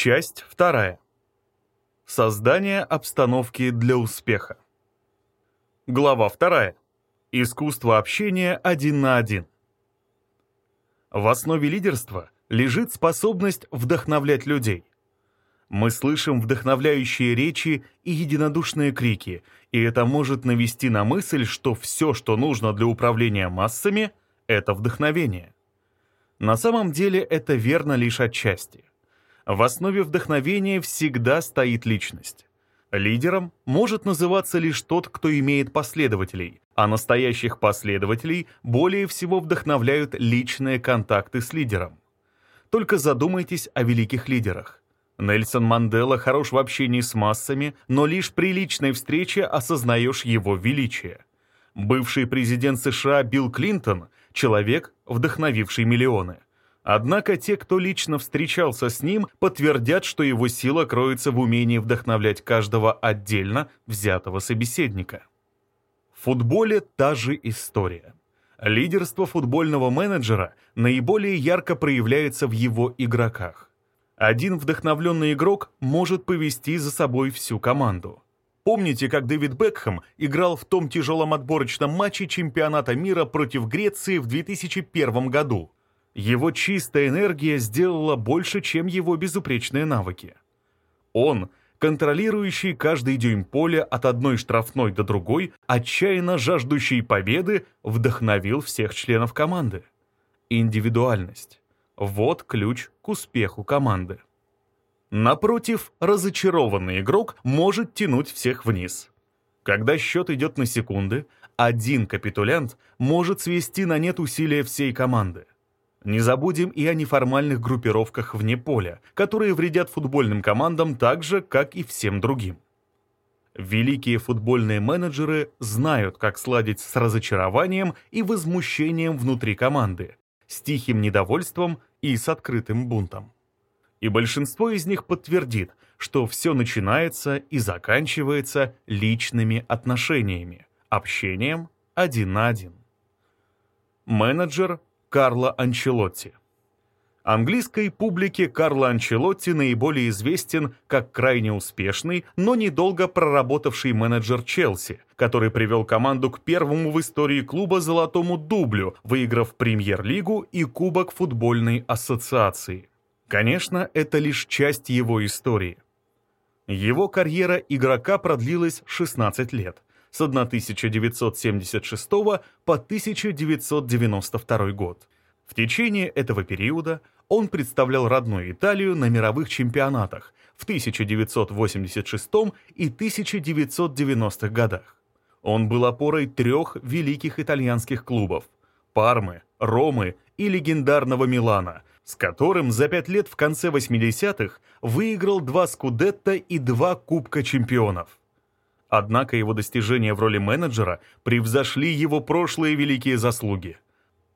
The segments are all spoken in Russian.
Часть вторая. Создание обстановки для успеха. Глава вторая. Искусство общения один на один. В основе лидерства лежит способность вдохновлять людей. Мы слышим вдохновляющие речи и единодушные крики, и это может навести на мысль, что все, что нужно для управления массами, это вдохновение. На самом деле это верно лишь отчасти. В основе вдохновения всегда стоит личность. Лидером может называться лишь тот, кто имеет последователей, а настоящих последователей более всего вдохновляют личные контакты с лидером. Только задумайтесь о великих лидерах. Нельсон Мандела хорош в общении с массами, но лишь при личной встрече осознаешь его величие. Бывший президент США Билл Клинтон – человек, вдохновивший миллионы. Однако те, кто лично встречался с ним, подтвердят, что его сила кроется в умении вдохновлять каждого отдельно взятого собеседника. В футболе та же история. Лидерство футбольного менеджера наиболее ярко проявляется в его игроках. Один вдохновленный игрок может повести за собой всю команду. Помните, как Дэвид Бекхэм играл в том тяжелом отборочном матче чемпионата мира против Греции в 2001 году? Его чистая энергия сделала больше, чем его безупречные навыки. Он, контролирующий каждый дюйм поля от одной штрафной до другой, отчаянно жаждущий победы, вдохновил всех членов команды. Индивидуальность. Вот ключ к успеху команды. Напротив, разочарованный игрок может тянуть всех вниз. Когда счет идет на секунды, один капитулянт может свести на нет усилия всей команды. Не забудем и о неформальных группировках вне поля, которые вредят футбольным командам так же, как и всем другим. Великие футбольные менеджеры знают, как сладить с разочарованием и возмущением внутри команды, с тихим недовольством и с открытым бунтом. И большинство из них подтвердит, что все начинается и заканчивается личными отношениями, общением один на один. Менеджер Карло Анчелотти Английской публике Карло Анчелотти наиболее известен как крайне успешный, но недолго проработавший менеджер Челси, который привел команду к первому в истории клуба золотому дублю, выиграв премьер-лигу и Кубок футбольной ассоциации. Конечно, это лишь часть его истории. Его карьера игрока продлилась 16 лет, с 1976 по 1992 год. В течение этого периода он представлял родную Италию на мировых чемпионатах в 1986 и 1990 годах. Он был опорой трех великих итальянских клубов – Пармы, Ромы и легендарного Милана, с которым за пять лет в конце 80-х выиграл два Скудетта и два Кубка чемпионов. Однако его достижения в роли менеджера превзошли его прошлые великие заслуги –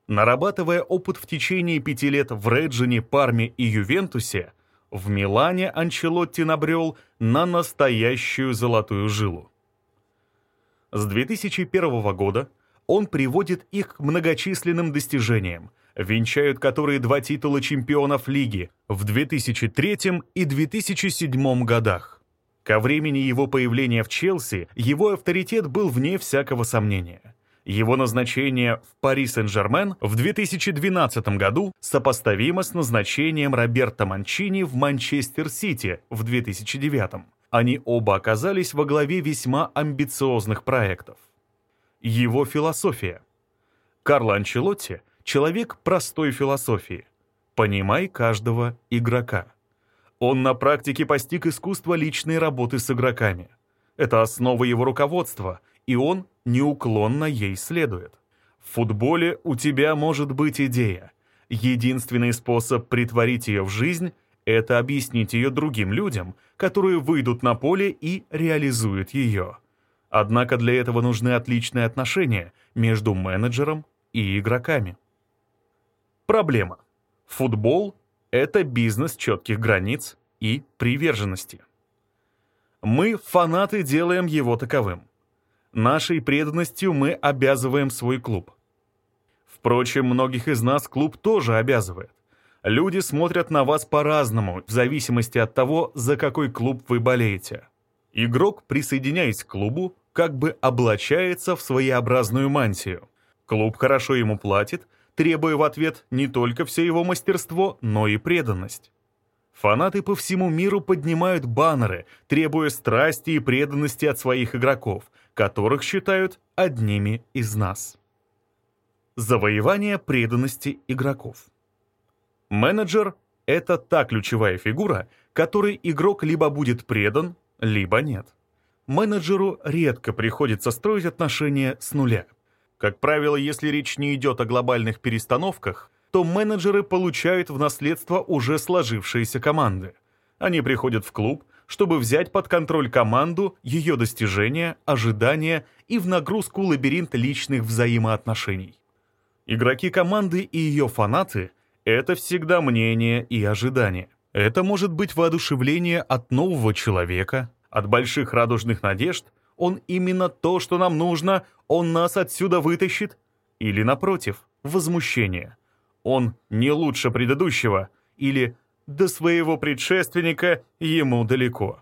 Нарабатывая опыт в течение пяти лет в Реджине, Парме и Ювентусе, в Милане Анчелотти набрел на настоящую золотую жилу. С 2001 года он приводит их к многочисленным достижениям, венчают которые два титула чемпионов лиги в 2003 и 2007 годах. Ко времени его появления в Челси его авторитет был вне всякого сомнения – его назначение в Пари Сен-Жермен в 2012 году сопоставимо с назначением Роберта Манчини в Манчестер-Сити в 2009. Они оба оказались во главе весьма амбициозных проектов. Его философия. Карло Анчелотти – человек простой философии. Понимай каждого игрока. Он на практике постиг искусство личной работы с игроками. Это основа его руководства – и он неуклонно ей следует. В футболе у тебя может быть идея. Единственный способ притворить ее в жизнь – это объяснить ее другим людям, которые выйдут на поле и реализуют ее. Однако для этого нужны отличные отношения между менеджером и игроками. Проблема. Футбол – это бизнес четких границ и приверженности. Мы, фанаты, делаем его таковым. Нашей преданностью мы обязываем свой клуб. Впрочем, многих из нас клуб тоже обязывает. Люди смотрят на вас по-разному, в зависимости от того, за какой клуб вы болеете. Игрок, присоединяясь к клубу, как бы облачается в своеобразную мантию. Клуб хорошо ему платит, требуя в ответ не только все его мастерство, но и преданность. Фанаты по всему миру поднимают баннеры, требуя страсти и преданности от своих игроков, которых считают одними из нас. Завоевание преданности игроков. Менеджер — это та ключевая фигура, которой игрок либо будет предан, либо нет. Менеджеру редко приходится строить отношения с нуля. Как правило, если речь не идет о глобальных перестановках, то менеджеры получают в наследство уже сложившиеся команды. Они приходят в клуб, чтобы взять под контроль команду, ее достижения, ожидания и в нагрузку лабиринт личных взаимоотношений. Игроки команды и ее фанаты — это всегда мнение и ожидания. Это может быть воодушевление от нового человека, от больших радужных надежд, он именно то, что нам нужно, он нас отсюда вытащит, или, напротив, возмущение — он не лучше предыдущего, или до своего предшественника ему далеко.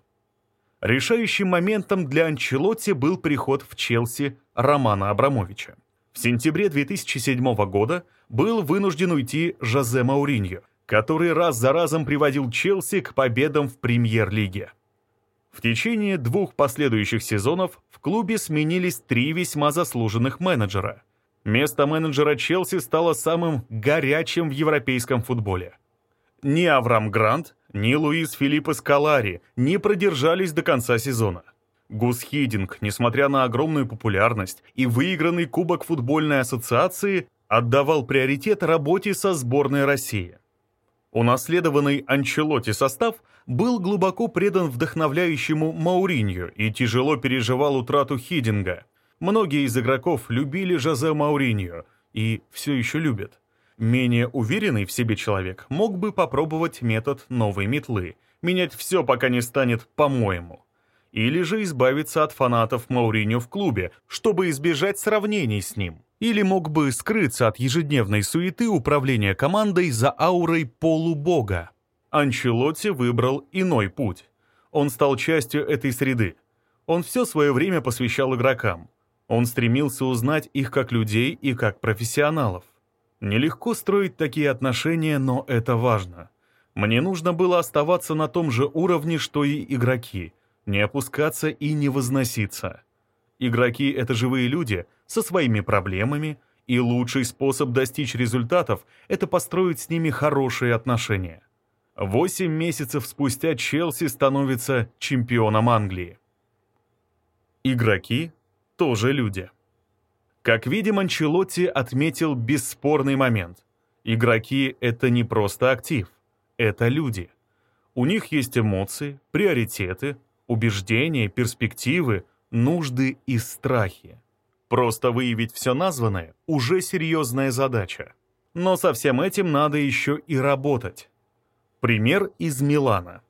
Решающим моментом для Анчелотти был приход в Челси Романа Абрамовича. В сентябре 2007 года был вынужден уйти Жозе Мауриньо, который раз за разом приводил Челси к победам в премьер-лиге. В течение двух последующих сезонов в клубе сменились три весьма заслуженных менеджера – Место менеджера Челси стало самым горячим в европейском футболе. Ни Авраам Грант, ни Луис Филиппо Скалари не продержались до конца сезона. Гус Хидинг, несмотря на огромную популярность и выигранный Кубок футбольной ассоциации, отдавал приоритет работе со сборной России. Унаследованный Анчелоти состав был глубоко предан вдохновляющему Мауринью и тяжело переживал утрату Хидинга – Многие из игроков любили Жозе Мауриньо и все еще любят. Менее уверенный в себе человек мог бы попробовать метод новой метлы, менять все, пока не станет по-моему. Или же избавиться от фанатов Мауриньо в клубе, чтобы избежать сравнений с ним. Или мог бы скрыться от ежедневной суеты управления командой за аурой полубога. Анчелотти выбрал иной путь. Он стал частью этой среды. Он все свое время посвящал игрокам. Он стремился узнать их как людей и как профессионалов. Нелегко строить такие отношения, но это важно. Мне нужно было оставаться на том же уровне, что и игроки, не опускаться и не возноситься. Игроки — это живые люди со своими проблемами, и лучший способ достичь результатов — это построить с ними хорошие отношения. Восемь месяцев спустя Челси становится чемпионом Англии. Игроки тоже люди. Как видим, Анчелотти отметил бесспорный момент. Игроки — это не просто актив, это люди. У них есть эмоции, приоритеты, убеждения, перспективы, нужды и страхи. Просто выявить все названное — уже серьезная задача. Но со всем этим надо еще и работать. Пример из Милана.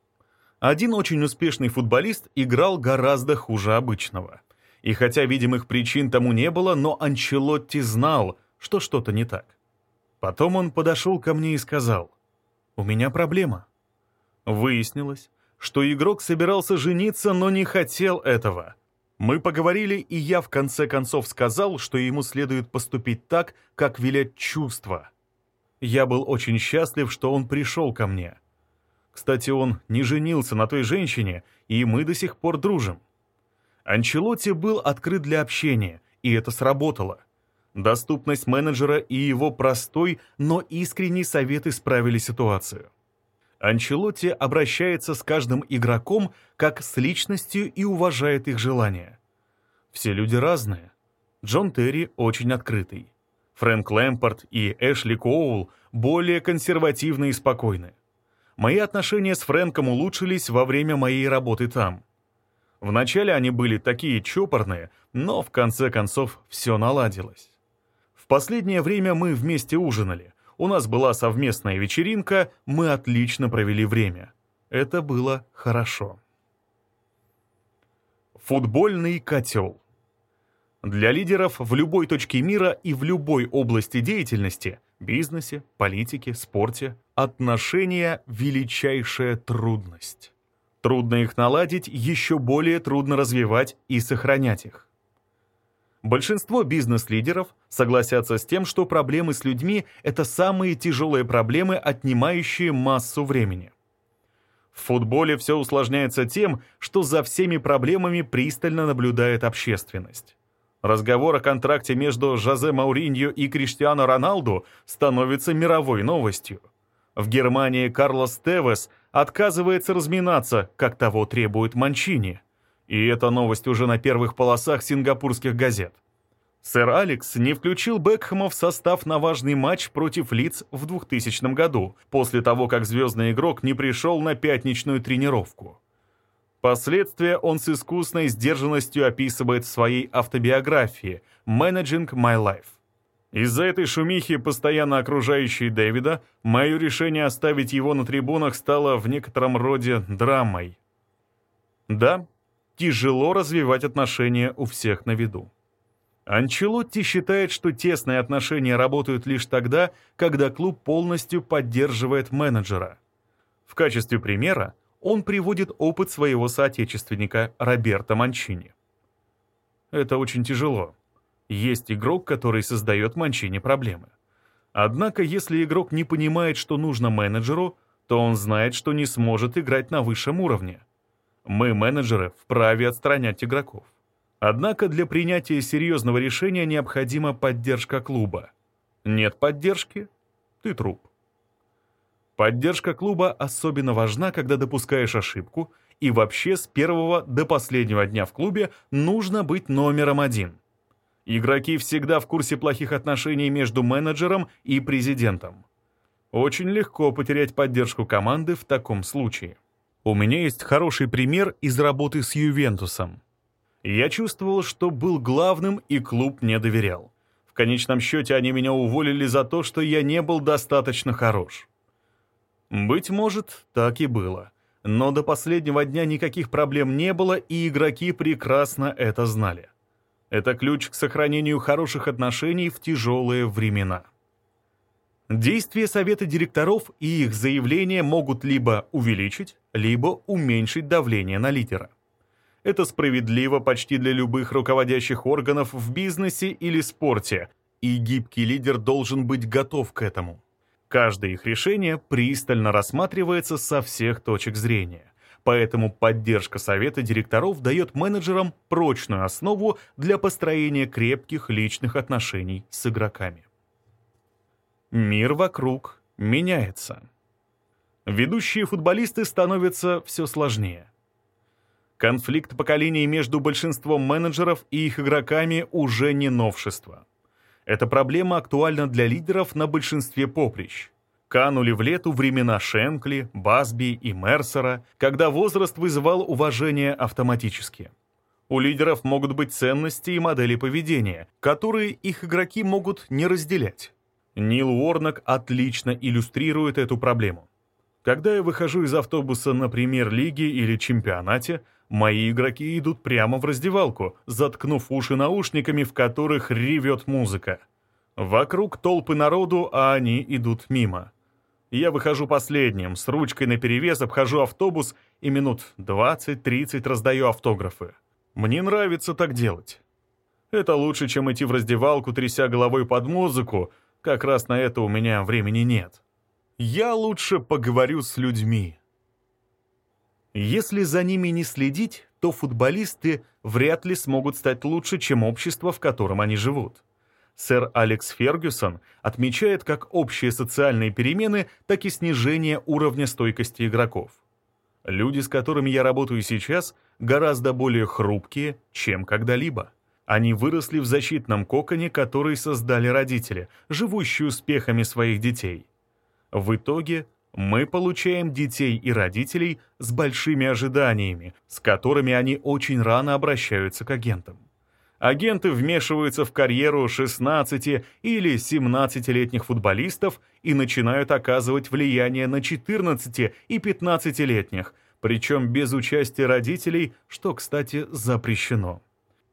Один очень успешный футболист играл гораздо хуже обычного — и хотя видимых причин тому не было, но Анчелотти знал, что что-то не так. Потом он подошел ко мне и сказал, «У меня проблема». Выяснилось, что игрок собирался жениться, но не хотел этого. Мы поговорили, и я в конце концов сказал, что ему следует поступить так, как велят чувства. Я был очень счастлив, что он пришел ко мне. Кстати, он не женился на той женщине, и мы до сих пор дружим. Анчелотти был открыт для общения, и это сработало. Доступность менеджера и его простой, но искренний совет исправили ситуацию. Анчелотти обращается с каждым игроком как с личностью и уважает их желания. Все люди разные. Джон Терри очень открытый. Фрэнк Лэмпорт и Эшли Коул более консервативны и спокойны. Мои отношения с Фрэнком улучшились во время моей работы там. Вначале они были такие чопорные, но в конце концов все наладилось. В последнее время мы вместе ужинали. У нас была совместная вечеринка, мы отлично провели время. Это было хорошо. Футбольный котел. Для лидеров в любой точке мира и в любой области деятельности бизнесе, политике, спорте. Отношения – величайшая трудность. Трудно их наладить, еще более трудно развивать и сохранять их. Большинство бизнес-лидеров согласятся с тем, что проблемы с людьми – это самые тяжелые проблемы, отнимающие массу времени. В футболе все усложняется тем, что за всеми проблемами пристально наблюдает общественность. Разговор о контракте между Жозе Мауриньо и Криштиано Роналду становится мировой новостью. В Германии Карлос Тевес отказывается разминаться, как того требует Манчини. И эта новость уже на первых полосах сингапурских газет. Сэр Алекс не включил Бекхэма в состав на важный матч против Лиц в 2000 году, после того, как звездный игрок не пришел на пятничную тренировку. Последствия он с искусной сдержанностью описывает в своей автобиографии «Managing My Life». Из-за этой шумихи, постоянно окружающей Дэвида, мое решение оставить его на трибунах стало в некотором роде драмой. Да, тяжело развивать отношения у всех на виду. Анчелотти считает, что тесные отношения работают лишь тогда, когда клуб полностью поддерживает менеджера. В качестве примера он приводит опыт своего соотечественника Роберто Манчини. Это очень тяжело. Есть игрок, который создает Манчини проблемы. Однако, если игрок не понимает, что нужно менеджеру, то он знает, что не сможет играть на высшем уровне. Мы, менеджеры, вправе отстранять игроков. Однако для принятия серьезного решения необходима поддержка клуба. Нет поддержки — ты труп. Поддержка клуба особенно важна, когда допускаешь ошибку, и вообще с первого до последнего дня в клубе нужно быть номером один. Игроки всегда в курсе плохих отношений между менеджером и президентом. Очень легко потерять поддержку команды в таком случае. У меня есть хороший пример из работы с Ювентусом. Я чувствовал, что был главным, и клуб не доверял. В конечном счете они меня уволили за то, что я не был достаточно хорош. Быть может, так и было. Но до последнего дня никаких проблем не было, и игроки прекрасно это знали. Это ключ к сохранению хороших отношений в тяжелые времена. Действия совета директоров и их заявления могут либо увеличить, либо уменьшить давление на лидера. Это справедливо почти для любых руководящих органов в бизнесе или спорте, и гибкий лидер должен быть готов к этому. Каждое их решение пристально рассматривается со всех точек зрения. Поэтому поддержка совета директоров дает менеджерам прочную основу для построения крепких личных отношений с игроками. Мир вокруг меняется. Ведущие футболисты становятся все сложнее. Конфликт поколений между большинством менеджеров и их игроками уже не новшество. Эта проблема актуальна для лидеров на большинстве поприщ. Канули в лету времена Шенкли, Басби и Мерсера, когда возраст вызывал уважение автоматически. У лидеров могут быть ценности и модели поведения, которые их игроки могут не разделять. Нил Уорнок отлично иллюстрирует эту проблему. Когда я выхожу из автобуса на премьер-лиге или чемпионате, Мои игроки идут прямо в раздевалку, заткнув уши наушниками, в которых ревет музыка. Вокруг толпы народу, а они идут мимо. Я выхожу последним, с ручкой наперевес обхожу автобус и минут 20-30 раздаю автографы. Мне нравится так делать. Это лучше, чем идти в раздевалку, тряся головой под музыку. Как раз на это у меня времени нет. Я лучше поговорю с людьми. Если за ними не следить, то футболисты вряд ли смогут стать лучше, чем общество, в котором они живут. Сэр Алекс Фергюсон отмечает как общие социальные перемены, так и снижение уровня стойкости игроков. Люди, с которыми я работаю сейчас, гораздо более хрупкие, чем когда-либо. Они выросли в защитном коконе, который создали родители, живущие успехами своих детей. В итоге мы получаем детей и родителей с большими ожиданиями, с которыми они очень рано обращаются к агентам. Агенты вмешиваются в карьеру 16 или 17-летних футболистов и начинают оказывать влияние на 14 и 15-летних, причем без участия родителей, что, кстати, запрещено.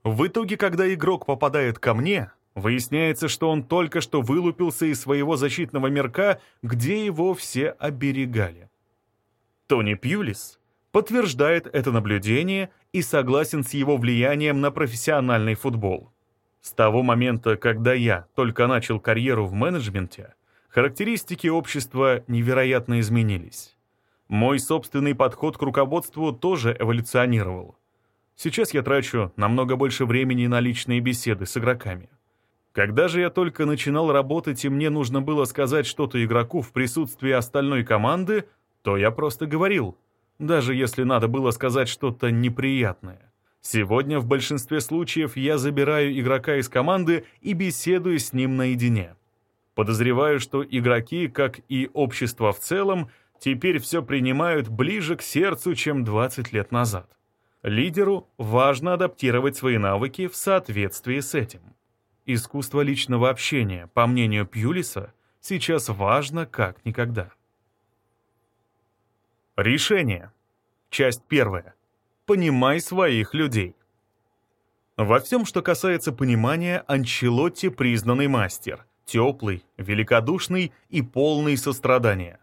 В итоге, когда игрок попадает ко мне, Выясняется, что он только что вылупился из своего защитного мирка, где его все оберегали. Тони Пьюлис подтверждает это наблюдение и согласен с его влиянием на профессиональный футбол. С того момента, когда я только начал карьеру в менеджменте, характеристики общества невероятно изменились. Мой собственный подход к руководству тоже эволюционировал. Сейчас я трачу намного больше времени на личные беседы с игроками. Когда же я только начинал работать и мне нужно было сказать что-то игроку в присутствии остальной команды, то я просто говорил, даже если надо было сказать что-то неприятное. Сегодня в большинстве случаев я забираю игрока из команды и беседую с ним наедине. Подозреваю, что игроки, как и общество в целом, теперь все принимают ближе к сердцу, чем 20 лет назад. Лидеру важно адаптировать свои навыки в соответствии с этим. Искусство личного общения, по мнению Пьюлиса, сейчас важно как никогда. Решение. Часть первая. Понимай своих людей. Во всем, что касается понимания, Анчелотти признанный мастер, теплый, великодушный и полный сострадания.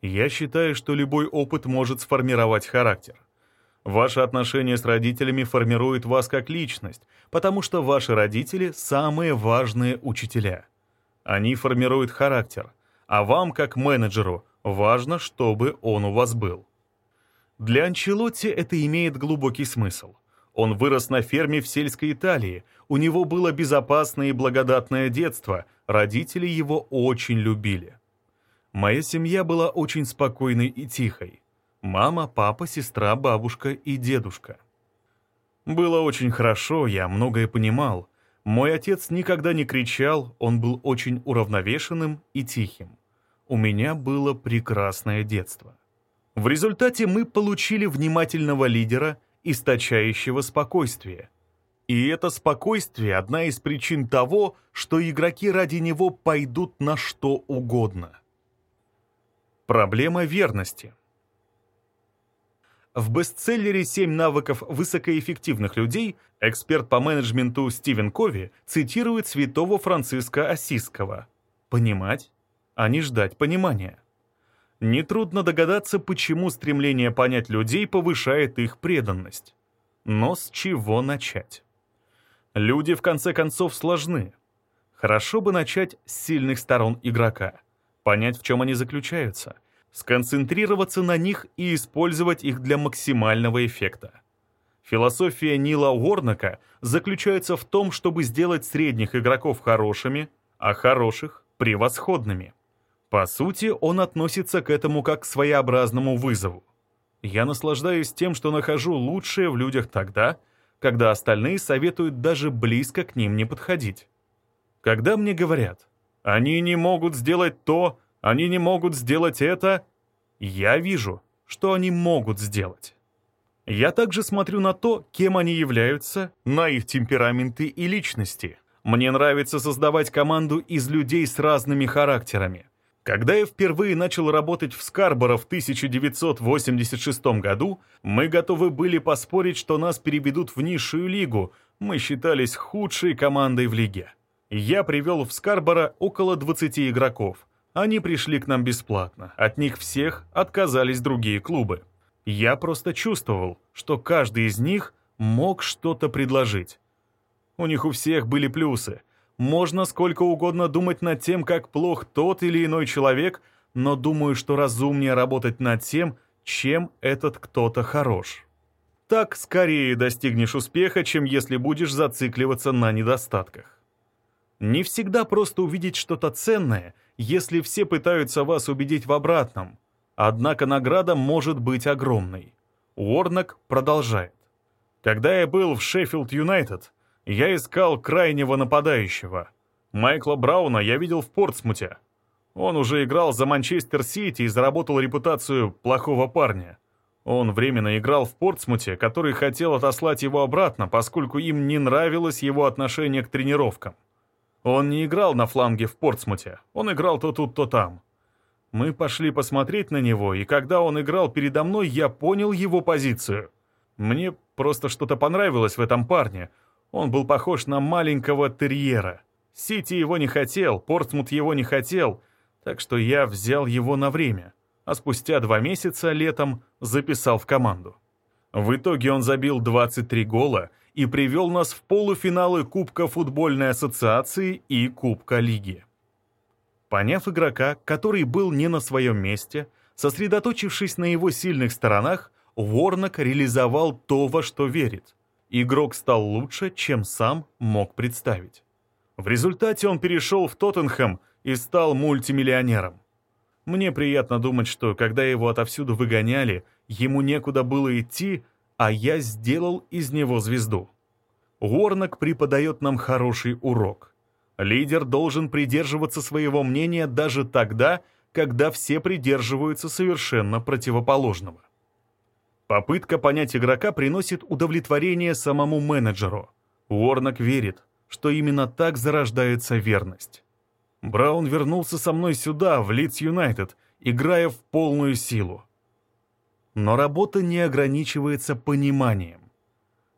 Я считаю, что любой опыт может сформировать характер. Ваши отношения с родителями формируют вас как личность, потому что ваши родители – самые важные учителя. Они формируют характер, а вам, как менеджеру, важно, чтобы он у вас был. Для Анчелотти это имеет глубокий смысл. Он вырос на ферме в сельской Италии, у него было безопасное и благодатное детство, родители его очень любили. Моя семья была очень спокойной и тихой. Мама, папа, сестра, бабушка и дедушка. Было очень хорошо, я многое понимал. Мой отец никогда не кричал, он был очень уравновешенным и тихим. У меня было прекрасное детство. В результате мы получили внимательного лидера, источающего спокойствие. И это спокойствие – одна из причин того, что игроки ради него пойдут на что угодно. Проблема верности. В бестселлере «Семь навыков высокоэффективных людей» эксперт по менеджменту Стивен Кови цитирует святого Франциска Осиского «Понимать, а не ждать понимания». Нетрудно догадаться, почему стремление понять людей повышает их преданность. Но с чего начать? Люди, в конце концов, сложны. Хорошо бы начать с сильных сторон игрока, понять, в чем они заключаются, сконцентрироваться на них и использовать их для максимального эффекта. Философия Нила Уорнака заключается в том, чтобы сделать средних игроков хорошими, а хороших — превосходными. По сути, он относится к этому как к своеобразному вызову. Я наслаждаюсь тем, что нахожу лучшее в людях тогда, когда остальные советуют даже близко к ним не подходить. Когда мне говорят, они не могут сделать то, они не могут сделать это, я вижу, что они могут сделать. Я также смотрю на то, кем они являются, на их темпераменты и личности. Мне нравится создавать команду из людей с разными характерами. Когда я впервые начал работать в Скарборо в 1986 году, мы готовы были поспорить, что нас переведут в низшую лигу. Мы считались худшей командой в лиге. Я привел в Скарборо около 20 игроков. Они пришли к нам бесплатно. От них всех отказались другие клубы. Я просто чувствовал, что каждый из них мог что-то предложить. У них у всех были плюсы — можно сколько угодно думать над тем, как плох тот или иной человек, но думаю, что разумнее работать над тем, чем этот кто-то хорош. Так скорее достигнешь успеха, чем если будешь зацикливаться на недостатках. Не всегда просто увидеть что-то ценное, если все пытаются вас убедить в обратном. Однако награда может быть огромной. Уорнок продолжает. Когда я был в Шеффилд Юнайтед, я искал крайнего нападающего. Майкла Брауна я видел в Портсмуте. Он уже играл за Манчестер Сити и заработал репутацию плохого парня. Он временно играл в Портсмуте, который хотел отослать его обратно, поскольку им не нравилось его отношение к тренировкам. Он не играл на фланге в Портсмуте, он играл то тут, то там. Мы пошли посмотреть на него, и когда он играл передо мной, я понял его позицию. Мне просто что-то понравилось в этом парне — он был похож на маленького терьера. Сити его не хотел, Портсмут его не хотел, так что я взял его на время, а спустя два месяца летом записал в команду. В итоге он забил 23 гола и привел нас в полуфиналы Кубка футбольной ассоциации и Кубка лиги. Поняв игрока, который был не на своем месте, сосредоточившись на его сильных сторонах, Ворнок реализовал то, во что верит. Игрок стал лучше, чем сам мог представить. В результате он перешел в Тоттенхэм и стал мультимиллионером. Мне приятно думать, что когда его отовсюду выгоняли, ему некуда было идти, а я сделал из него звезду. Уорнок преподает нам хороший урок. Лидер должен придерживаться своего мнения даже тогда, когда все придерживаются совершенно противоположного. Попытка понять игрока приносит удовлетворение самому менеджеру. Уорнок верит, что именно так зарождается верность. Браун вернулся со мной сюда, в Лидс Юнайтед, играя в полную силу. Но работа не ограничивается пониманием.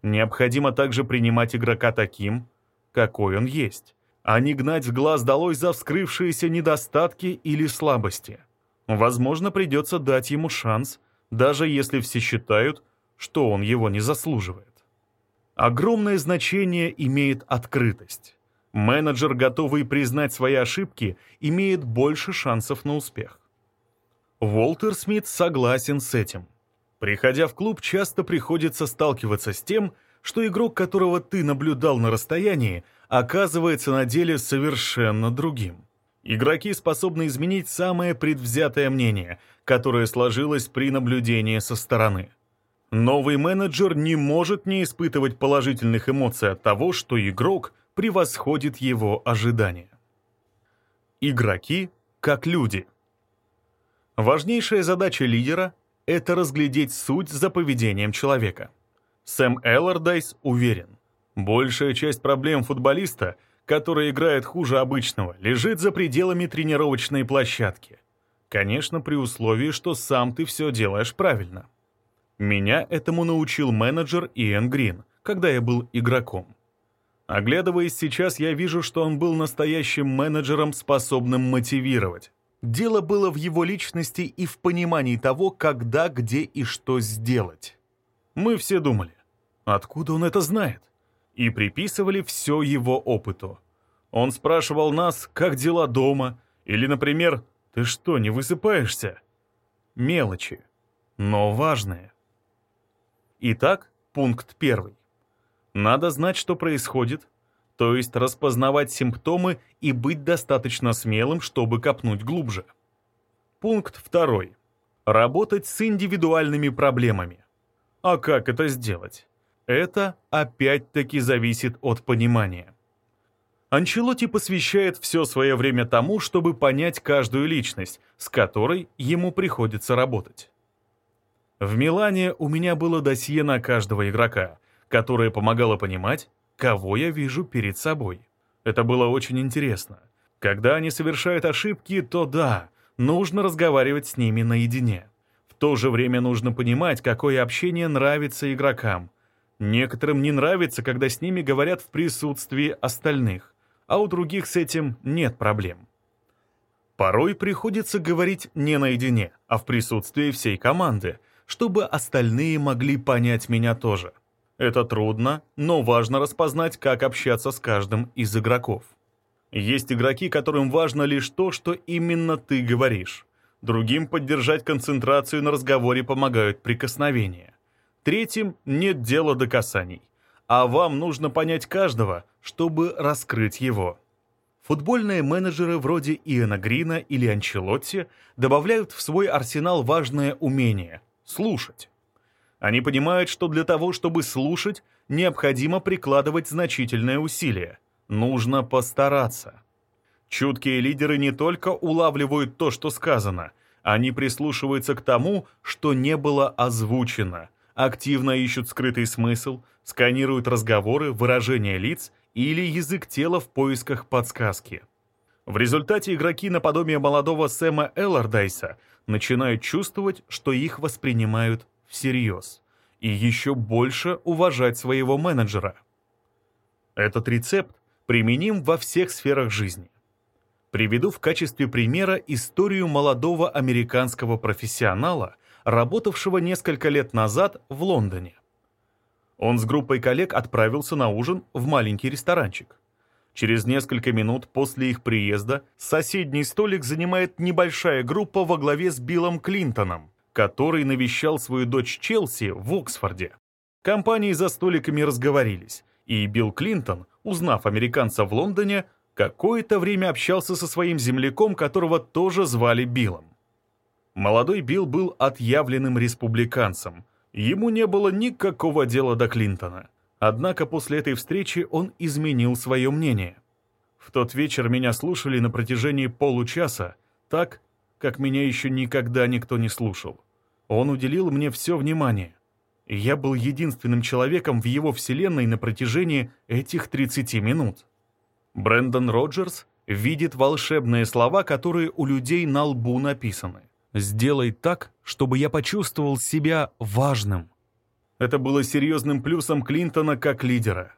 Необходимо также принимать игрока таким, какой он есть, а не гнать в глаз долой за вскрывшиеся недостатки или слабости. Возможно, придется дать ему шанс, даже если все считают, что он его не заслуживает. Огромное значение имеет открытость. Менеджер, готовый признать свои ошибки, имеет больше шансов на успех. Уолтер Смит согласен с этим. Приходя в клуб, часто приходится сталкиваться с тем, что игрок, которого ты наблюдал на расстоянии, оказывается на деле совершенно другим. Игроки способны изменить самое предвзятое мнение, которое сложилось при наблюдении со стороны. Новый менеджер не может не испытывать положительных эмоций от того, что игрок превосходит его ожидания. Игроки как люди. Важнейшая задача лидера — это разглядеть суть за поведением человека. Сэм Эллардайс уверен, большая часть проблем футболиста, который играет хуже обычного, лежит за пределами тренировочной площадки. Конечно, при условии, что сам ты все делаешь правильно. Меня этому научил менеджер Иэн Грин, когда я был игроком. Оглядываясь сейчас, я вижу, что он был настоящим менеджером, способным мотивировать. Дело было в его личности и в понимании того, когда, где и что сделать. Мы все думали, откуда он это знает? И приписывали все его опыту. Он спрашивал нас, как дела дома, или, например, «Ты что, не высыпаешься?» Мелочи, но важные. Итак, пункт первый. Надо знать, что происходит, то есть распознавать симптомы и быть достаточно смелым, чтобы копнуть глубже. Пункт второй. Работать с индивидуальными проблемами. А как это сделать? Это опять-таки зависит от понимания. Анчелоти посвящает все свое время тому, чтобы понять каждую личность, с которой ему приходится работать. В Милане у меня было досье на каждого игрока, которое помогало понимать, кого я вижу перед собой. Это было очень интересно. Когда они совершают ошибки, то да, нужно разговаривать с ними наедине. В то же время нужно понимать, какое общение нравится игрокам. Некоторым не нравится, когда с ними говорят в присутствии остальных, а у других с этим нет проблем. Порой приходится говорить не наедине, а в присутствии всей команды — чтобы остальные могли понять меня тоже. Это трудно, но важно распознать, как общаться с каждым из игроков. Есть игроки, которым важно лишь то, что именно ты говоришь. Другим поддержать концентрацию на разговоре помогают прикосновения. Третьим нет дела до касаний. А вам нужно понять каждого, чтобы раскрыть его. Футбольные менеджеры вроде Иэна Грина или Анчелотти добавляют в свой арсенал важное умение слушать. Они понимают, что для того, чтобы слушать, необходимо прикладывать значительное усилие. Нужно постараться. Чуткие лидеры не только улавливают то, что сказано, они прислушиваются к тому, что не было озвучено, активно ищут скрытый смысл, сканируют разговоры, выражения лиц или язык тела в поисках подсказки. В результате игроки наподобие молодого Сэма Эллардайса начинают чувствовать, что их воспринимают всерьез, и еще больше уважать своего менеджера. Этот рецепт применим во всех сферах жизни. Приведу в качестве примера историю молодого американского профессионала, работавшего несколько лет назад в Лондоне. Он с группой коллег отправился на ужин в маленький ресторанчик. Через несколько минут после их приезда соседний столик занимает небольшая группа во главе с Биллом Клинтоном, который навещал свою дочь Челси в Оксфорде. Компании за столиками разговорились, и Билл Клинтон, узнав американца в Лондоне, какое-то время общался со своим земляком, которого тоже звали Биллом. Молодой Билл был отъявленным республиканцем. Ему не было никакого дела до Клинтона. Однако после этой встречи он изменил свое мнение. В тот вечер меня слушали на протяжении получаса, так, как меня еще никогда никто не слушал. Он уделил мне все внимание. Я был единственным человеком в его вселенной на протяжении этих 30 минут. Брэндон Роджерс видит волшебные слова, которые у людей на лбу написаны. «Сделай так, чтобы я почувствовал себя важным». Это было серьезным плюсом Клинтона как лидера.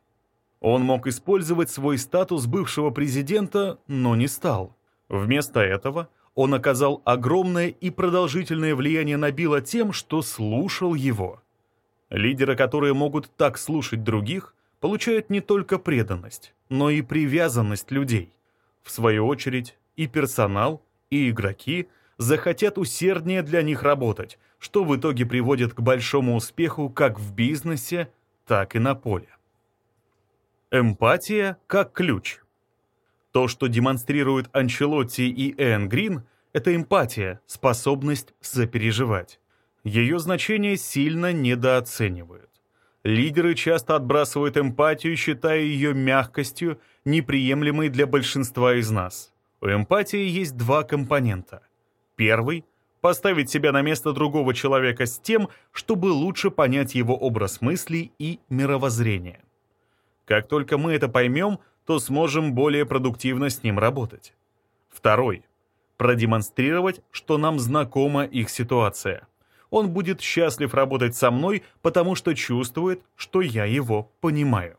Он мог использовать свой статус бывшего президента, но не стал. Вместо этого он оказал огромное и продолжительное влияние на Билла тем, что слушал его. Лидеры, которые могут так слушать других, получают не только преданность, но и привязанность людей. В свою очередь, и персонал, и игроки – захотят усерднее для них работать, что в итоге приводит к большому успеху как в бизнесе, так и на поле. Эмпатия как ключ. То, что демонстрируют Анчелотти и Энн Грин, это эмпатия, способность сопереживать. Ее значение сильно недооценивают. Лидеры часто отбрасывают эмпатию, считая ее мягкостью, неприемлемой для большинства из нас. У эмпатии есть два компонента – Первый — поставить себя на место другого человека с тем, чтобы лучше понять его образ мыслей и мировоззрения. Как только мы это поймем, то сможем более продуктивно с ним работать. Второй — продемонстрировать, что нам знакома их ситуация. Он будет счастлив работать со мной, потому что чувствует, что я его понимаю.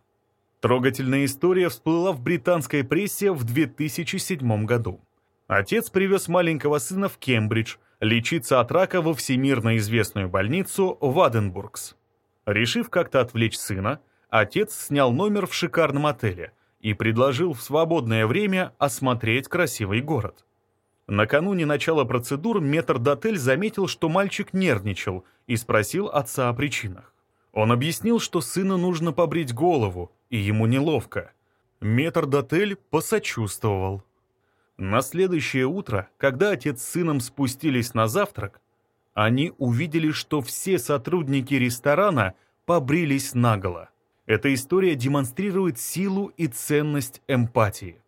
Трогательная история всплыла в британской прессе в 2007 году. Отец привез маленького сына в Кембридж лечиться от рака во всемирно известную больницу Ваденбургс. Решив как-то отвлечь сына, отец снял номер в шикарном отеле и предложил в свободное время осмотреть красивый город. Накануне начала процедур метрдотель заметил, что мальчик нервничал и спросил отца о причинах. Он объяснил, что сыну нужно побрить голову, и ему неловко. Метрдотель посочувствовал. На следующее утро, когда отец с сыном спустились на завтрак, они увидели, что все сотрудники ресторана побрились наголо. Эта история демонстрирует силу и ценность эмпатии.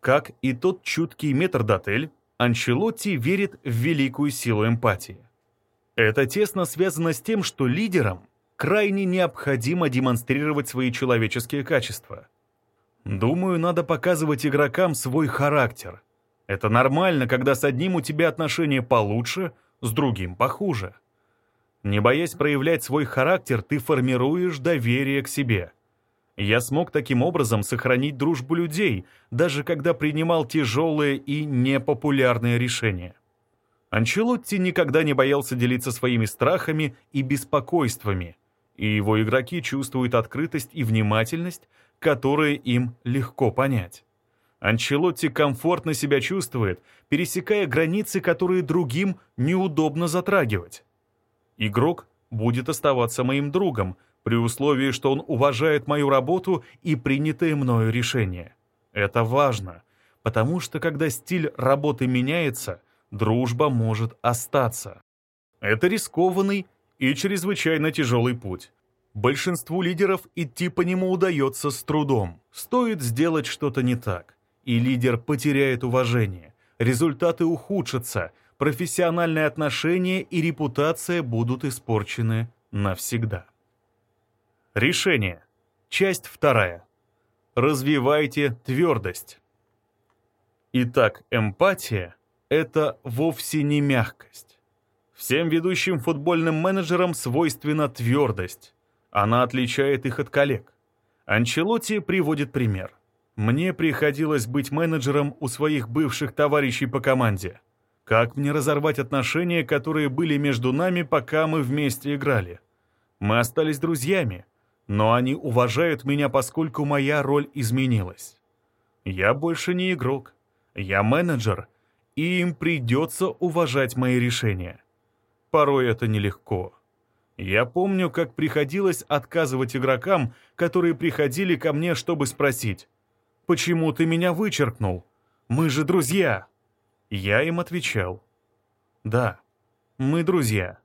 Как и тот чуткий метрдотель, Анчелотти верит в великую силу эмпатии. Это тесно связано с тем, что лидерам крайне необходимо демонстрировать свои человеческие качества – Думаю, надо показывать игрокам свой характер. Это нормально, когда с одним у тебя отношения получше, с другим похуже. Не боясь проявлять свой характер, ты формируешь доверие к себе. Я смог таким образом сохранить дружбу людей, даже когда принимал тяжелые и непопулярные решения. Анчелотти никогда не боялся делиться своими страхами и беспокойствами, и его игроки чувствуют открытость и внимательность, которые им легко понять. Анчелотти комфортно себя чувствует, пересекая границы, которые другим неудобно затрагивать. Игрок будет оставаться моим другом, при условии, что он уважает мою работу и принятые мною решения. Это важно, потому что когда стиль работы меняется, дружба может остаться. Это рискованный и чрезвычайно тяжелый путь. Большинству лидеров идти по нему удается с трудом. Стоит сделать что-то не так, и лидер потеряет уважение, результаты ухудшатся, профессиональные отношения и репутация будут испорчены навсегда. Решение. Часть вторая. Развивайте твердость. Итак, эмпатия — это вовсе не мягкость. Всем ведущим футбольным менеджерам свойственна твердость. Она отличает их от коллег. Анчелотти приводит пример. Мне приходилось быть менеджером у своих бывших товарищей по команде. Как мне разорвать отношения, которые были между нами, пока мы вместе играли? Мы остались друзьями, но они уважают меня, поскольку моя роль изменилась. Я больше не игрок, я менеджер, и им придется уважать мои решения. Порой это нелегко. Я помню, как приходилось отказывать игрокам, которые приходили ко мне, чтобы спросить, «Почему ты меня вычеркнул? Мы же друзья!» Я им отвечал, «Да, мы друзья,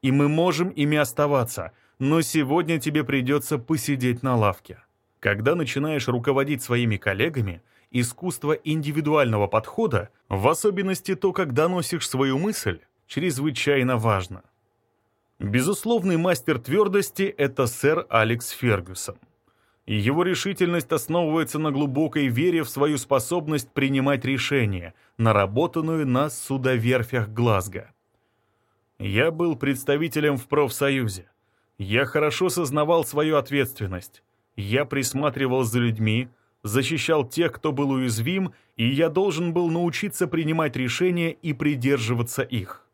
и мы можем ими оставаться, но сегодня тебе придется посидеть на лавке». Когда начинаешь руководить своими коллегами, искусство индивидуального подхода, в особенности то, как доносишь свою мысль, чрезвычайно важно. Безусловный мастер твердости — это сэр Алекс Фергюсон. И его решительность основывается на глубокой вере в свою способность принимать решения, наработанную на судоверфях Глазго. Я был представителем в профсоюзе. Я хорошо сознавал свою ответственность. Я присматривал за людьми, защищал тех, кто был уязвим, и я должен был научиться принимать решения и придерживаться их.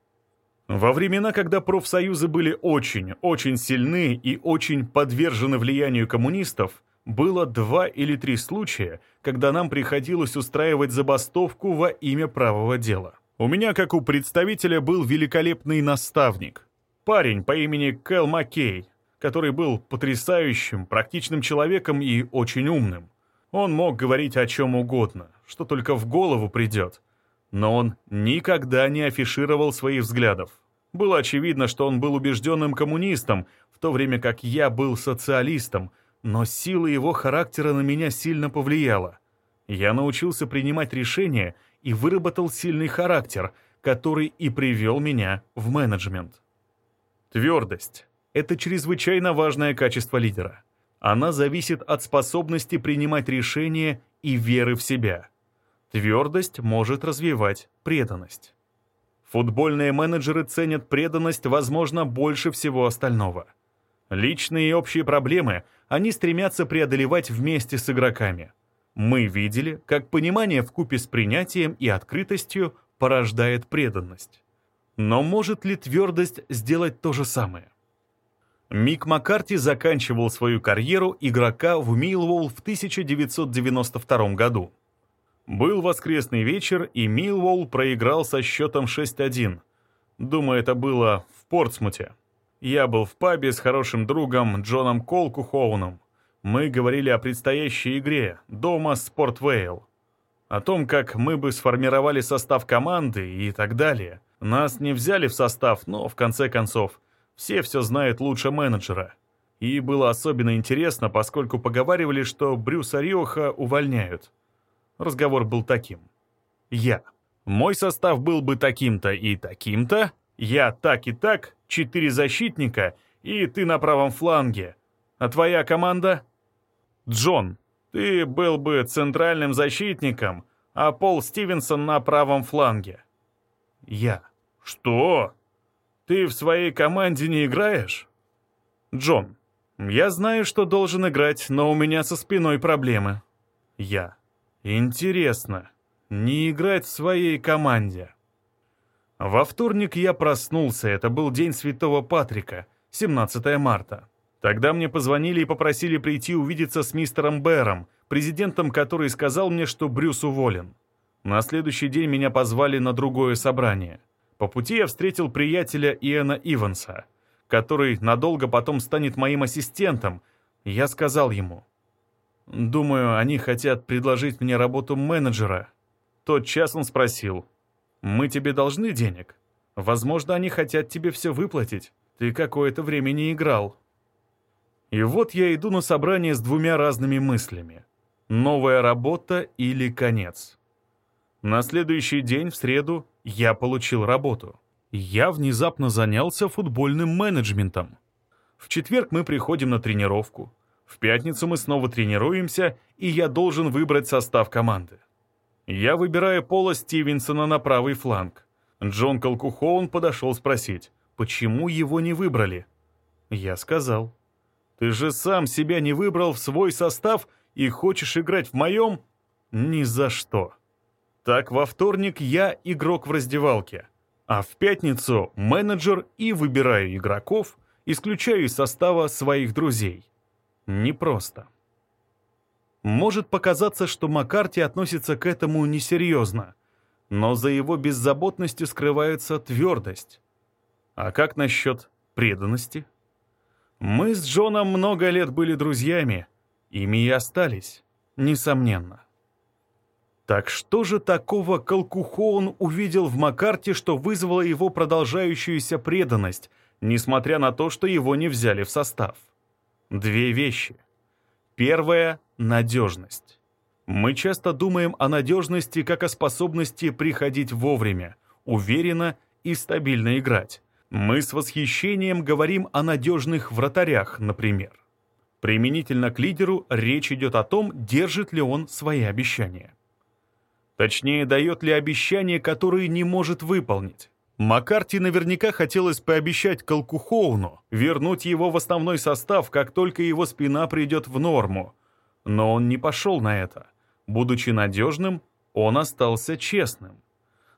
Во времена, когда профсоюзы были очень, очень сильны и очень подвержены влиянию коммунистов, было два или три случая, когда нам приходилось устраивать забастовку во имя правого дела. У меня, как у представителя, был великолепный наставник. Парень по имени Кэл Маккей, который был потрясающим, практичным человеком и очень умным. Он мог говорить о чем угодно, что только в голову придет, но он никогда не афишировал своих взглядов. Было очевидно, что он был убежденным коммунистом, в то время как я был социалистом, но сила его характера на меня сильно повлияла. Я научился принимать решения и выработал сильный характер, который и привел меня в менеджмент. Твердость — это чрезвычайно важное качество лидера. Она зависит от способности принимать решения и веры в себя. Твердость может развивать преданность. Футбольные менеджеры ценят преданность, возможно, больше всего остального. Личные и общие проблемы они стремятся преодолевать вместе с игроками. Мы видели, как понимание вкупе с принятием и открытостью порождает преданность. Но может ли твердость сделать то же самое? Мик Маккарти заканчивал свою карьеру игрока в Милволл в 1992 году. Был воскресный вечер, и Милволл проиграл со счетом 6-1. Думаю, это было в Портсмуте. Я был в пабе с хорошим другом Джоном Колкухоуном. Мы говорили о предстоящей игре дома Спортвейл. О том, как мы бы сформировали состав команды и так далее. Нас не взяли в состав, но, в конце концов, все все знают лучше менеджера. И было особенно интересно, поскольку поговаривали, что Брюса Риоха увольняют. Разговор был таким. Я. Мой состав был бы таким-то и таким-то. Я так и так, четыре защитника, и ты на правом фланге. А твоя команда? Джон, ты был бы центральным защитником, а Пол Стивенсон на правом фланге. Я. Что? Ты в своей команде не играешь? Джон, я знаю, что должен играть, но у меня со спиной проблемы. Я. Интересно, не играть в своей команде? Во вторник я проснулся, это был день Святого Патрика, 17 марта. Тогда мне позвонили и попросили прийти увидеться с мистером Бэром, президентом, который сказал мне, что Брюс уволен. На следующий день меня позвали на другое собрание. По пути я встретил приятеля Иэна Иванса, который надолго потом станет моим ассистентом. Я сказал ему, Думаю, они хотят предложить мне работу менеджера. Тот час он спросил, «Мы тебе должны денег? Возможно, они хотят тебе все выплатить. Ты какое-то время не играл». И вот я иду на собрание с двумя разными мыслями. Новая работа или конец. На следующий день, в среду, я получил работу. Я внезапно занялся футбольным менеджментом. В четверг мы приходим на тренировку. В пятницу мы снова тренируемся, и я должен выбрать состав команды. Я выбираю Пола Стивенсона на правый фланг. Джон Колкухоун подошел спросить, почему его не выбрали. Я сказал, «Ты же сам себя не выбрал в свой состав и хочешь играть в моем? Ни за что. Так во вторник я игрок в раздевалке, а в пятницу менеджер и выбираю игроков, исключаю из состава своих друзей. Непросто. Может показаться, что Маккарти относится к этому несерьезно, но за его беззаботностью скрывается твердость. А как насчет преданности? Мы с Джоном много лет были друзьями, ими и остались, несомненно. Так что же такого Колкухоун увидел в Маккарте, что вызвало его продолжающуюся преданность, несмотря на то, что его не взяли в состав? Две вещи. Первая — надежность. Мы часто думаем о надежности как о способности приходить вовремя, уверенно и стабильно играть. Мы с восхищением говорим о надежных вратарях, например. Применительно к лидеру речь идет о том, держит ли он свои обещания. Точнее, дает ли обещания, которые не может выполнить. Маккарти наверняка хотелось пообещать Колкухоуну вернуть его в основной состав, как только его спина придет в норму. Но он не пошел на это. Будучи надежным, он остался честным.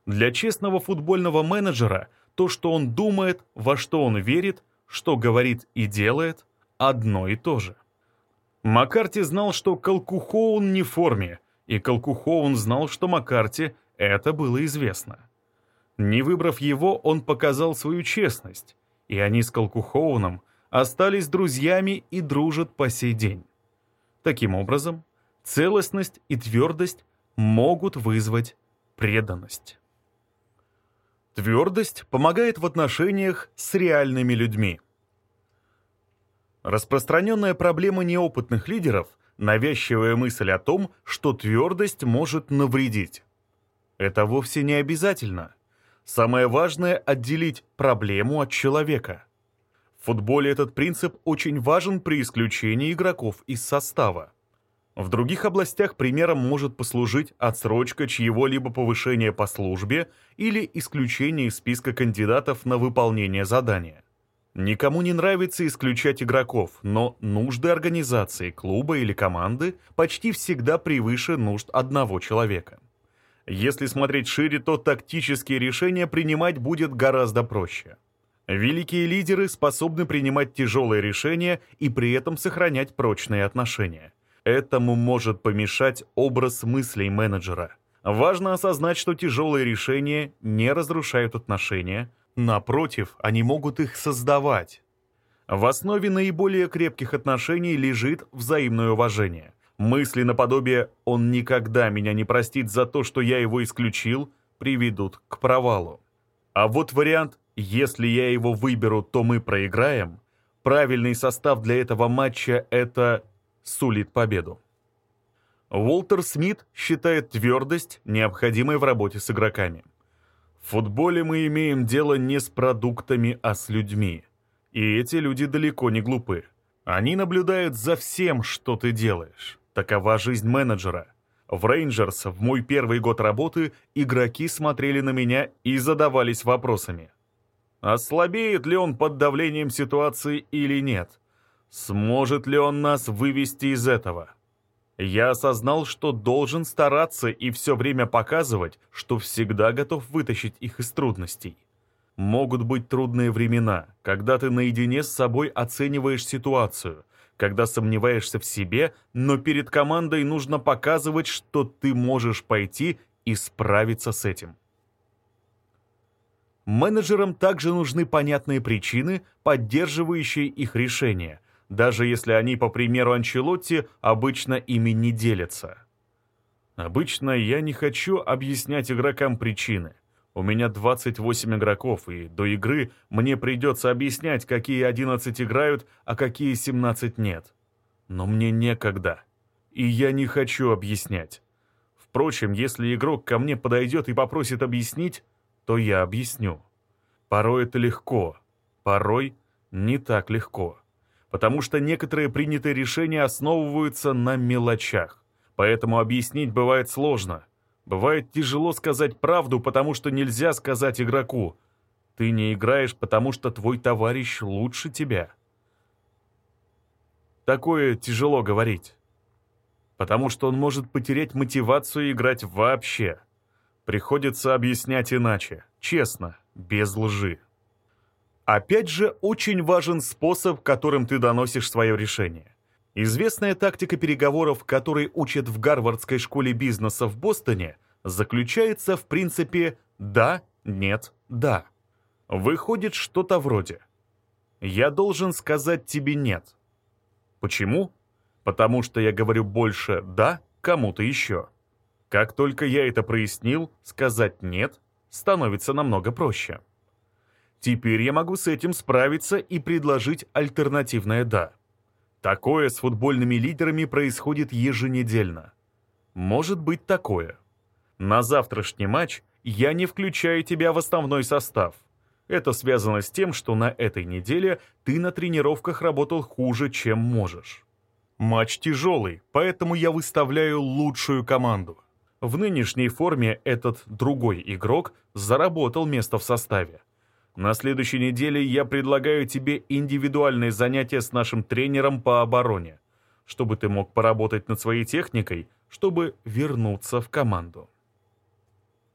Для честного футбольного менеджера то, что он думает, во что он верит, что говорит и делает, одно и то же. Маккарти знал, что Колкухоун не в форме, и Колкухоун знал, что Маккарти это было известно. Не выбрав его, он показал свою честность, и они с Колкухоуном остались друзьями и дружат по сей день. Таким образом, целостность и твердость могут вызвать преданность. Твердость помогает в отношениях с реальными людьми. Распространенная проблема неопытных лидеров – навязчивая мысль о том, что твердость может навредить. Это вовсе не обязательно. Самое важное – отделить проблему от человека. В футболе этот принцип очень важен при исключении игроков из состава. В других областях примером может послужить отсрочка чьего-либо повышения по службе или исключение из списка кандидатов на выполнение задания. Никому не нравится исключать игроков, но нужды организации, клуба или команды почти всегда превыше нужд одного человека. Если смотреть шире, то тактические решения принимать будет гораздо проще. Великие лидеры способны принимать тяжелые решения и при этом сохранять прочные отношения. Этому может помешать образ мыслей менеджера. Важно осознать, что тяжелые решения не разрушают отношения, напротив, они могут их создавать. В основе наиболее крепких отношений лежит взаимное уважение. Мысли наподобие «он никогда меня не простит за то, что я его исключил» приведут к провалу. А вот вариант «если я его выберу, то мы проиграем» правильный состав для этого матча это сулит победу. Уолтер Смит считает твердость необходимой в работе с игроками. В футболе мы имеем дело не с продуктами, а с людьми. И эти люди далеко не глупы. Они наблюдают за всем, что ты делаешь. Такова жизнь менеджера. В Рейнджерс в мой первый год работы игроки смотрели на меня и задавались вопросами. Ослабеет ли он под давлением ситуации или нет? Сможет ли он нас вывести из этого? Я осознал, что должен стараться и все время показывать, что всегда готов вытащить их из трудностей. Могут быть трудные времена, когда ты наедине с собой оцениваешь ситуацию – когда сомневаешься в себе, но перед командой нужно показывать, что ты можешь пойти и справиться с этим. Менеджерам также нужны понятные причины, поддерживающие их решения, даже если они, по примеру Анчелотти, обычно ими не делятся. Обычно я не хочу объяснять игрокам причины – у меня 28 игроков, и до игры мне придется объяснять, какие 11 играют, а какие 17 нет. Но мне некогда. И я не хочу объяснять. Впрочем, если игрок ко мне подойдет и попросит объяснить, то я объясню. Порой это легко, порой не так легко. Потому что некоторые принятые решения основываются на мелочах. Поэтому объяснить бывает сложно – Бывает тяжело сказать правду, потому что нельзя сказать игроку. Ты не играешь, потому что твой товарищ лучше тебя. Такое тяжело говорить. потому что он может потерять мотивацию играть вообще. Приходится объяснять иначе, честно, без лжи. Опять же, очень важен способ, которым ты доносишь свое решение. Известная тактика переговоров, которой учат в Гарвардской школе бизнеса в Бостоне, заключается в принципе «да», «нет», «да». Выходит что-то вроде «я должен сказать тебе нет». Почему? Потому что я говорю больше «да» кому-то еще. Как только я это прояснил, сказать «нет» становится намного проще. Теперь я могу с этим справиться и предложить альтернативное «да». Такое с футбольными лидерами происходит еженедельно. Может быть такое. На завтрашний матч я не включаю тебя в основной состав. Это связано с тем, что на этой неделе ты на тренировках работал хуже, чем можешь. Матч тяжелый, поэтому я выставляю лучшую команду. В нынешней форме этот другой игрок заработал место в составе. На следующей неделе я предлагаю тебе индивидуальные занятия с нашим тренером по обороне, чтобы ты мог поработать над своей техникой, чтобы вернуться в команду.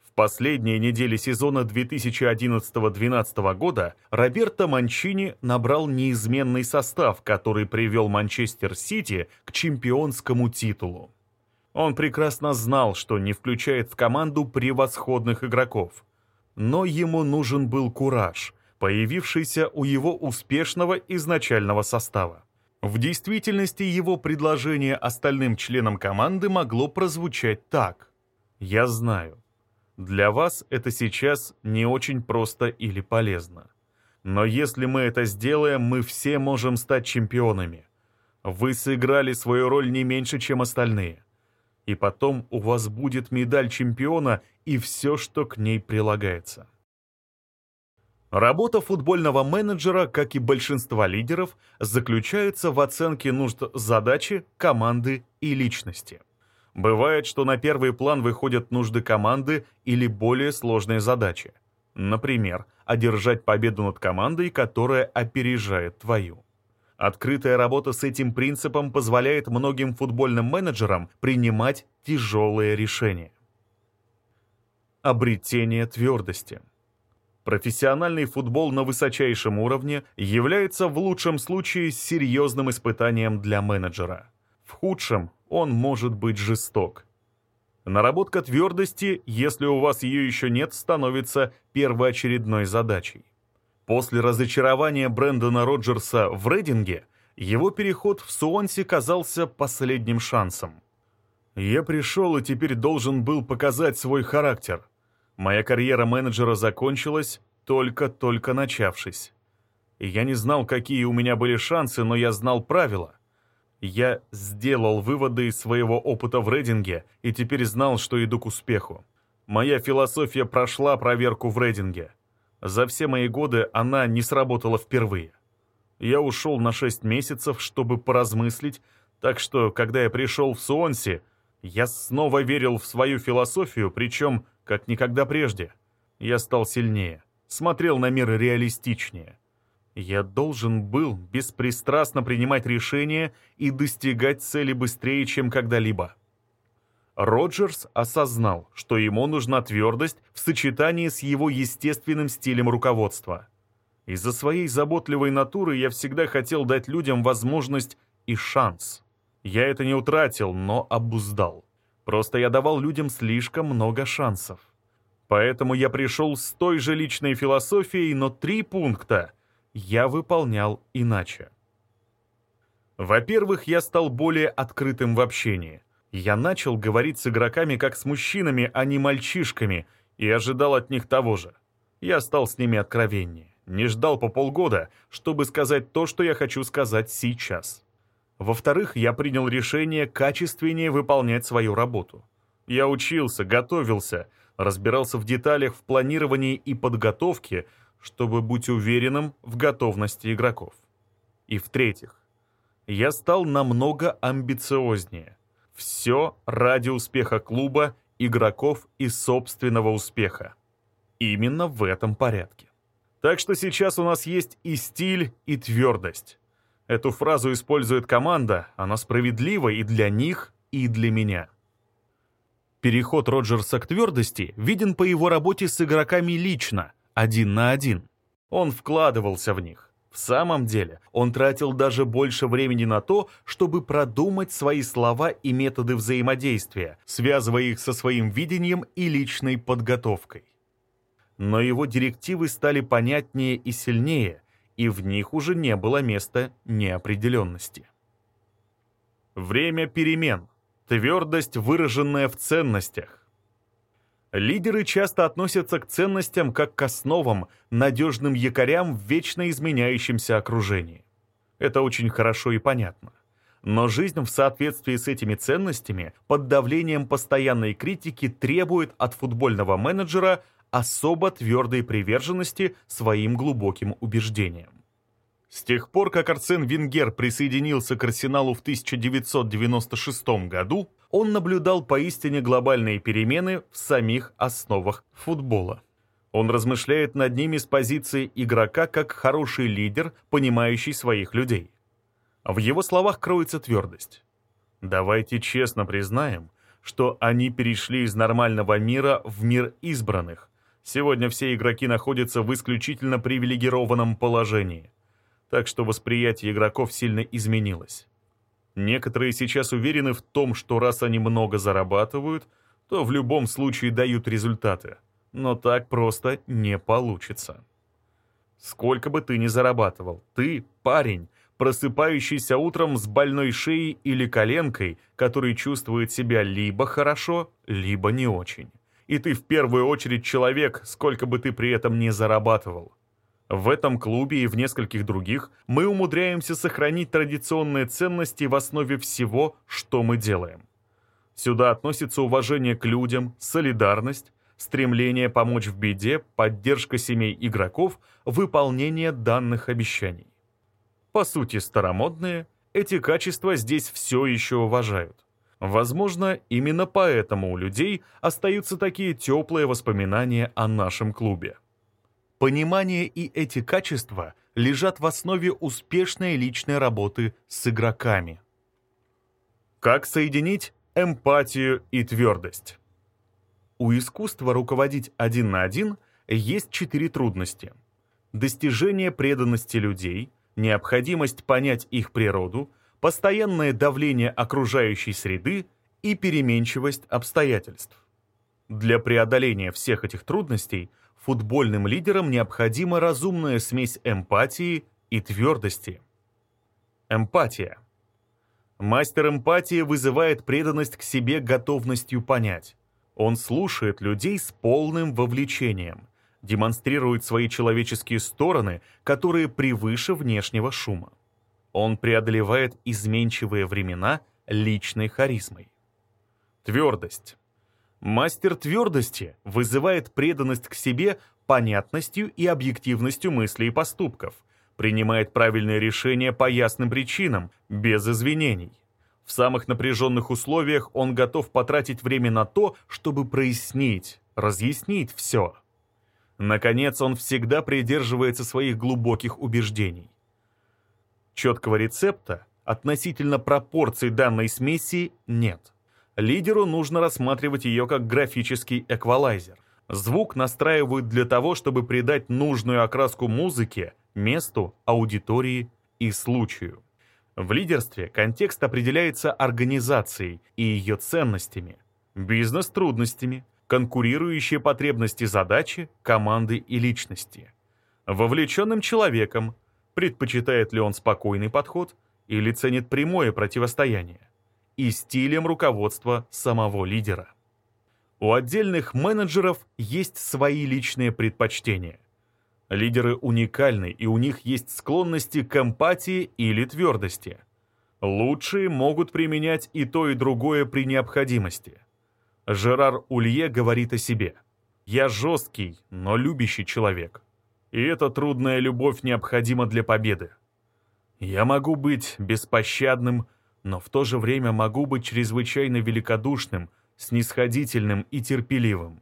В последние недели сезона 2011-2012 года Роберто Манчини набрал неизменный состав, который привел Манчестер Сити к чемпионскому титулу. Он прекрасно знал, что не включает в команду превосходных игроков – но ему нужен был кураж, появившийся у его успешного изначального состава. В действительности его предложение остальным членам команды могло прозвучать так. «Я знаю, для вас это сейчас не очень просто или полезно. Но если мы это сделаем, мы все можем стать чемпионами. Вы сыграли свою роль не меньше, чем остальные и потом у вас будет медаль чемпиона и все, что к ней прилагается. Работа футбольного менеджера, как и большинства лидеров, заключается в оценке нужд задачи, команды и личности. Бывает, что на первый план выходят нужды команды или более сложные задачи. Например, одержать победу над командой, которая опережает твою. Открытая работа с этим принципом позволяет многим футбольным менеджерам принимать тяжелые решения. Обретение твердости. Профессиональный футбол на высочайшем уровне является в лучшем случае серьезным испытанием для менеджера. В худшем он может быть жесток. Наработка твердости, если у вас ее еще нет, становится первоочередной задачей. После разочарования Брэндона Роджерса в Рейдинге, его переход в Суонси казался последним шансом. «Я пришел и теперь должен был показать свой характер. Моя карьера менеджера закончилась, только-только начавшись. Я не знал, какие у меня были шансы, но я знал правила. Я сделал выводы из своего опыта в Рейдинге и теперь знал, что иду к успеху. Моя философия прошла проверку в Рейдинге. За все мои годы она не сработала впервые. Я ушел на 6 месяцев, чтобы поразмыслить, так что, когда я пришел в Суонси, я снова верил в свою философию, причем как никогда прежде. Я стал сильнее, смотрел на мир реалистичнее. Я должен был беспристрастно принимать решения и достигать цели быстрее, чем когда-либо. Роджерс осознал, что ему нужна твердость в сочетании с его естественным стилем руководства. Из-за своей заботливой натуры я всегда хотел дать людям возможность и шанс. Я это не утратил, но обуздал. Просто я давал людям слишком много шансов. Поэтому я пришел с той же личной философией, но три пункта я выполнял иначе. Во-первых, я стал более открытым в общении – я начал говорить с игроками как с мужчинами, а не мальчишками, и ожидал от них того же. Я стал с ними откровеннее. Не ждал по полгода, чтобы сказать то, что я хочу сказать сейчас. Во-вторых, я принял решение качественнее выполнять свою работу. Я учился, готовился, разбирался в деталях в планировании и подготовке, чтобы быть уверенным в готовности игроков. И в-третьих, я стал намного амбициознее. Все ради успеха клуба, игроков и собственного успеха. Именно в этом порядке. Так что сейчас у нас есть и стиль, и твердость. Эту фразу использует команда, она справедлива и для них, и для меня. Переход Роджерса к твердости виден по его работе с игроками лично, один на один. Он вкладывался в них. В самом деле, он тратил даже больше времени на то, чтобы продумать свои слова и методы взаимодействия, связывая их со своим видением и личной подготовкой. Но его директивы стали понятнее и сильнее, и в них уже не было места неопределенности. Время перемен. Твердость, выраженная в ценностях. Лидеры часто относятся к ценностям как к основам, надежным якорям в вечно изменяющемся окружении. Это очень хорошо и понятно. Но жизнь в соответствии с этими ценностями под давлением постоянной критики требует от футбольного менеджера особо твердой приверженности своим глубоким убеждениям. С тех пор, как Арсен Венгер присоединился к Арсеналу в 1996 году, он наблюдал поистине глобальные перемены в самих основах футбола. Он размышляет над ними с позиции игрока как хороший лидер, понимающий своих людей. В его словах кроется твердость. Давайте честно признаем, что они перешли из нормального мира в мир избранных. Сегодня все игроки находятся в исключительно привилегированном положении – так что восприятие игроков сильно изменилось. Некоторые сейчас уверены в том, что раз они много зарабатывают, то в любом случае дают результаты. Но так просто не получится. Сколько бы ты ни зарабатывал, ты, парень, просыпающийся утром с больной шеей или коленкой, который чувствует себя либо хорошо, либо не очень. И ты в первую очередь человек, сколько бы ты при этом не зарабатывал. В этом клубе и в нескольких других мы умудряемся сохранить традиционные ценности в основе всего, что мы делаем. Сюда относится уважение к людям, солидарность, стремление помочь в беде, поддержка семей игроков, выполнение данных обещаний. По сути, старомодные, эти качества здесь все еще уважают. Возможно, именно поэтому у людей остаются такие теплые воспоминания о нашем клубе. Понимание и эти качества лежат в основе успешной личной работы с игроками. Как соединить эмпатию и твердость? У искусства руководить один на один есть четыре трудности. Достижение преданности людей, необходимость понять их природу, постоянное давление окружающей среды и переменчивость обстоятельств. Для преодоления всех этих трудностей – футбольным лидерам необходима разумная смесь эмпатии и твердости. Эмпатия. Мастер эмпатии вызывает преданность к себе готовностью понять. Он слушает людей с полным вовлечением, демонстрирует свои человеческие стороны, которые превыше внешнего шума. Он преодолевает изменчивые времена личной харизмой. Твердость. Мастер твердости вызывает преданность к себе понятностью и объективностью мыслей и поступков, принимает правильные решения по ясным причинам, без извинений. В самых напряженных условиях он готов потратить время на то, чтобы прояснить, разъяснить все. Наконец, он всегда придерживается своих глубоких убеждений. Четкого рецепта относительно пропорций данной смеси нет. Лидеру нужно рассматривать ее как графический эквалайзер. Звук настраивают для того, чтобы придать нужную окраску музыке, месту, аудитории и случаю. В лидерстве контекст определяется организацией и ее ценностями, бизнес-трудностями, конкурирующие потребности задачи, команды и личности. Вовлеченным человеком, предпочитает ли он спокойный подход или ценит прямое противостояние и стилем руководства самого лидера. У отдельных менеджеров есть свои личные предпочтения. Лидеры уникальны, и у них есть склонности к эмпатии или твердости. Лучшие могут применять и то, и другое при необходимости. Жерар Улье говорит о себе. «Я жесткий, но любящий человек. И эта трудная любовь необходима для победы. Я могу быть беспощадным, но в то же время могу быть чрезвычайно великодушным, снисходительным и терпеливым.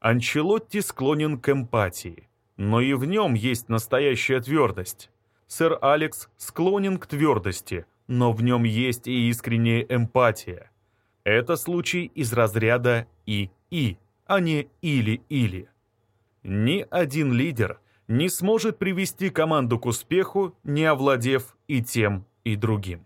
Анчелотти склонен к эмпатии, но и в нем есть настоящая твердость. Сэр Алекс склонен к твердости, но в нем есть и искренняя эмпатия. Это случай из разряда «и-и», а не «или-или». Ни один лидер не сможет привести команду к успеху, не овладев и тем, и другим.